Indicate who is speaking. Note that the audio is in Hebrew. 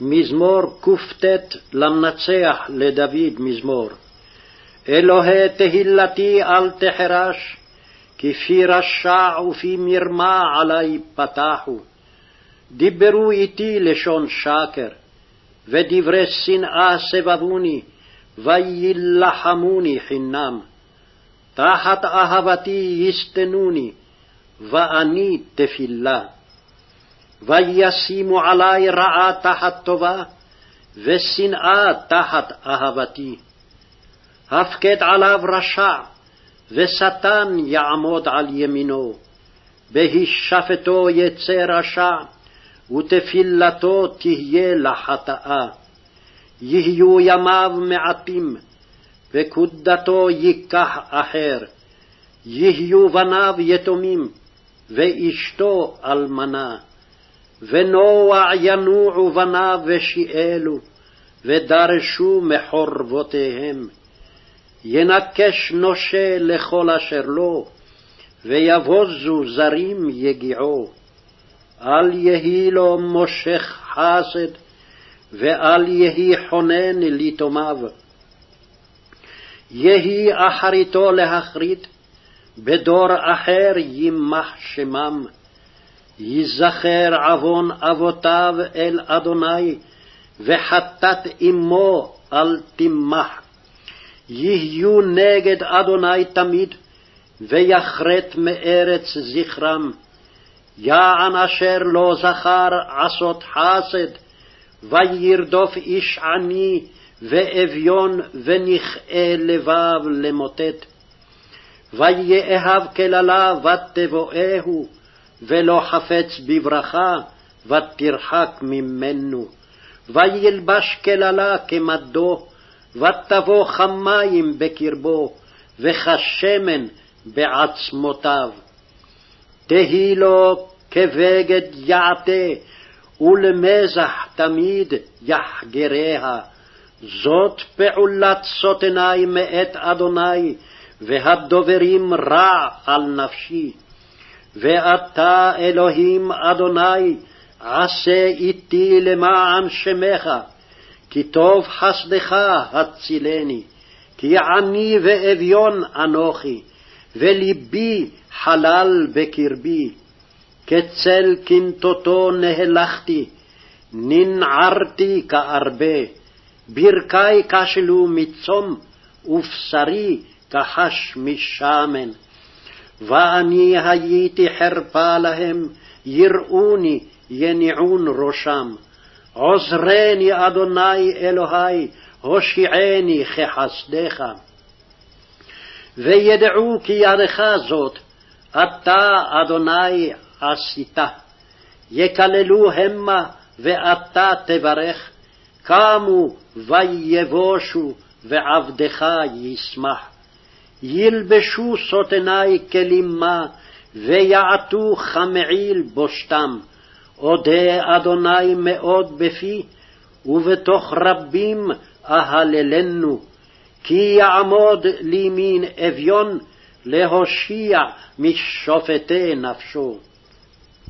Speaker 1: מזמור קט למנצח לדוד מזמור. אלוהי תהילתי אל תחרש, כי פי רשע ופי מרמה עלי פתחו. דיברו איתי לשון שקר, ודברי שנאה סבבוני, ויילחמוני חינם. תחת אהבתי יסתנוני, ואני תפילה. וישימו עלי רעה תחת טובה, ושנאה תחת אהבתי. הפקד עליו רשע, ושטן יעמוד על ימינו. בהישפטו יצא רשע, ותפילתו תהיה לחטאה. יהיו ימיו מעטים, וקודתו ייקח אחר. יהיו בניו יתומים, ואשתו אלמנה. ונוע ינועו בניו ושיעלו, ודרשו מחורבותיהם. ינקש נושה לכל אשר לו, ויבוזו זרים יגיעו. אל יהי לו מושך חסד, ואל יהי חונן ליתומיו. יהי אחריתו להחריט, בדור אחר יימח שמם. ייזכר עוון אבותיו אל אדוני, וחטאת אמו אל תמח. יהיו נגד אדוני תמיד, ויחרט מארץ זכרם. יען אשר לא זכר עשות חסד, וירדוף איש עני, ואביון, ונכאה לבב למוטט. ויאהב קללה ותבואהו, ולא חפץ בברכה, ותרחק ממנו. וילבש קללה כמדו, ותבוא כמים בקרבו, וכשמן בעצמותיו. תהי לו כבגד יעטה, ולמזח תמיד יחגריה. זאת פעולת סוטני מאת אדוני, והדוברים רע על נפשי. ואתה, אלוהים אדוני, עשה איתי למען שמך, כי טוב חסדך הצילני, כי עני ואביון אנוכי, ולבי חלל בקרבי. כצל קנטוטו נהלכתי, ננערתי כארבה, ברכי כשלו מצום, ובשרי כחש משמן. ואני הייתי חרפה להם, יראוני, יניעון ראשם. עוזרני, אדוני אלוהי, הושיעני כחסדך. וידעו כי ידך זאת, אתה, אדוני, עשיתה. יקללו המה, ואתה תברך. קמו ויבושו, ועבדך ישמח. ילבשו סוטני כלימה, ויעטו כמעיל בושתם. אודה אדוני מאוד בפי, ובתוך רבים אהללנו. כי יעמוד לימין אביון, להושיע משופטי נפשו.